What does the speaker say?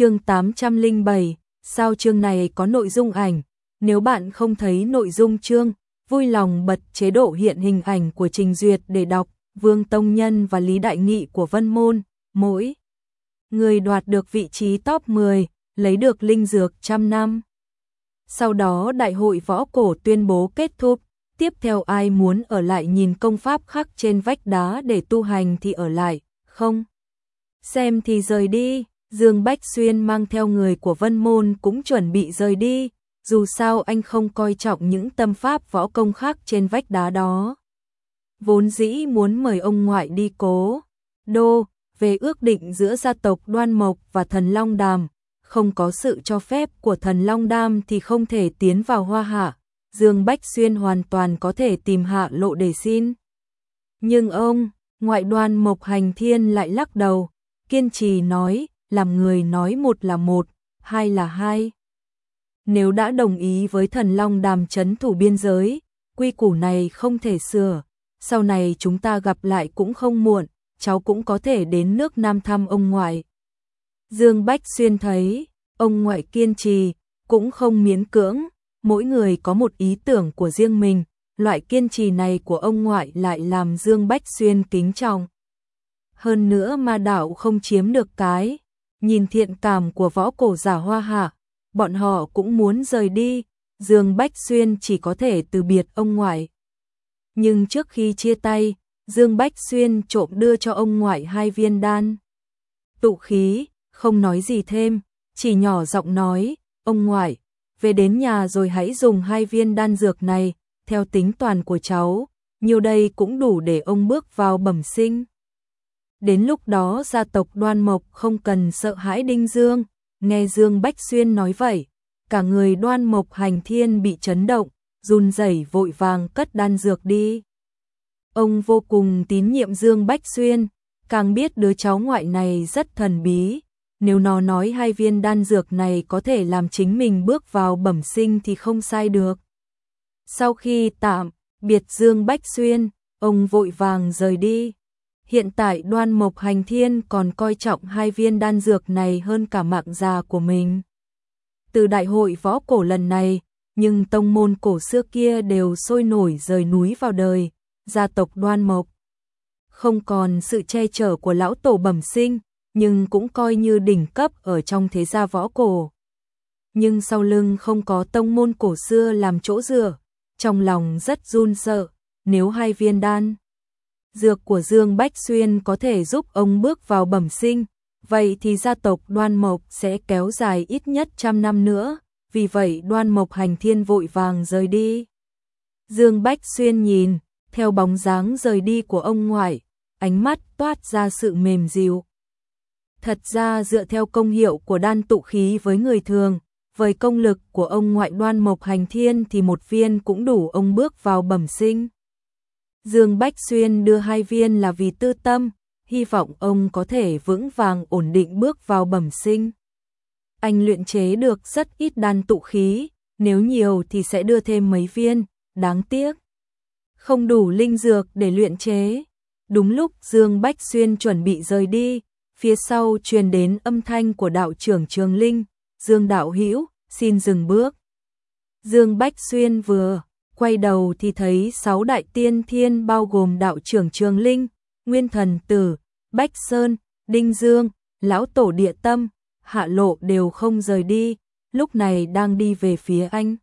chương 807, sao chương này có nội dung ảnh, nếu bạn không thấy nội dung chương, vui lòng bật chế độ hiện hình ảnh của Trình Duyệt để đọc, Vương Tông Nhân và Lý Đại Nghị của Vân Môn, mỗi người đoạt được vị trí top 10, lấy được linh dược trăm năm. Sau đó đại hội võ cổ tuyên bố kết thúc, tiếp theo ai muốn ở lại nhìn công pháp khắc trên vách đá để tu hành thì ở lại, không? Xem thì rời đi, Dương Bách Xuyên mang theo người của Vân Môn cũng chuẩn bị rời đi, dù sao anh không coi trọng những tâm pháp võ công khác trên vách đá đó. Vốn dĩ muốn mời ông ngoại đi cố, đô, về ước định giữa gia tộc Đoan Mộc và Thần Long Đàm, không có sự cho phép của Thần Long Đàm thì không thể tiến vào hoa hạ, Dương Bách Xuyên hoàn toàn có thể tìm hạ lộ để xin. Nhưng ông, ngoại đoan Mộc Hành Thiên lại lắc đầu, kiên trì nói, làm người nói một là một, hai là hai. Nếu đã đồng ý với thần long đàm chấn thủ biên giới, quy củ này không thể sửa, sau này chúng ta gặp lại cũng không muộn, cháu cũng có thể đến nước Nam thăm ông ngoại. Dương Bách Xuyên thấy, ông ngoại kiên trì, cũng không miễn cưỡng, mỗi người có một ý tưởng của riêng mình, loại kiên trì này của ông ngoại lại làm Dương Bách Xuyên kính trọng. Hơn nữa ma đạo không chiếm được cái, nhìn thiện cảm của võ cổ giả hoa hạ, bọn họ cũng muốn rời đi, Dương Bách Xuyên chỉ có thể từ biệt ông ngoại. Nhưng trước khi chia tay, Dương Bách Xuyên trộm đưa cho ông ngoại hai viên đan. Tụ khí, không nói gì thêm, chỉ nhỏ giọng nói, ông ngoại, về đến nhà rồi hãy dùng hai viên đan dược này, theo tính toàn của cháu, nhiều đây cũng đủ để ông bước vào bẩm sinh. Đến lúc đó gia tộc đoan mộc không cần sợ hãi Đinh Dương, nghe Dương Bách Xuyên nói vậy, cả người đoan mộc hành thiên bị chấn động, run rẩy vội vàng cất đan dược đi. Ông vô cùng tín nhiệm Dương Bách Xuyên, càng biết đứa cháu ngoại này rất thần bí, nếu nó nói hai viên đan dược này có thể làm chính mình bước vào bẩm sinh thì không sai được. Sau khi tạm biệt Dương Bách Xuyên, ông vội vàng rời đi. Hiện tại đoan mộc hành thiên còn coi trọng hai viên đan dược này hơn cả mạng già của mình. Từ đại hội võ cổ lần này, nhưng tông môn cổ xưa kia đều sôi nổi rời núi vào đời, gia tộc đoan mộc. Không còn sự che chở của lão tổ bẩm sinh, nhưng cũng coi như đỉnh cấp ở trong thế gia võ cổ. Nhưng sau lưng không có tông môn cổ xưa làm chỗ dựa, trong lòng rất run sợ, nếu hai viên đan dược của Dương Bách Xuyên có thể giúp ông bước vào bẩm sinh, vậy thì gia tộc Đoan Mộc sẽ kéo dài ít nhất trăm năm nữa, vì vậy Đoan Mộc hành thiên vội vàng rời đi. Dương Bách Xuyên nhìn, theo bóng dáng rời đi của ông ngoại, ánh mắt toát ra sự mềm dịu. Thật ra dựa theo công hiệu của đan tụ khí với người thường, với công lực của ông ngoại đoan mộc hành thiên thì một viên cũng đủ ông bước vào bẩm sinh. Dương Bách Xuyên đưa hai viên là vì tư tâm, hy vọng ông có thể vững vàng ổn định bước vào bẩm sinh. Anh luyện chế được rất ít đan tụ khí, nếu nhiều thì sẽ đưa thêm mấy viên, đáng tiếc. Không đủ linh dược để luyện chế. Đúng lúc Dương Bách Xuyên chuẩn bị rời đi, phía sau truyền đến âm thanh của đạo trưởng Trường Linh, Dương Đạo Hữu xin dừng bước. Dương Bách Xuyên vừa quay đầu thì thấy sáu đại tiên thiên bao gồm đạo trưởng Trường Linh, Nguyên Thần Tử, Bách Sơn, Đinh Dương, Lão Tổ Địa Tâm, Hạ Lộ đều không rời đi, lúc này đang đi về phía anh.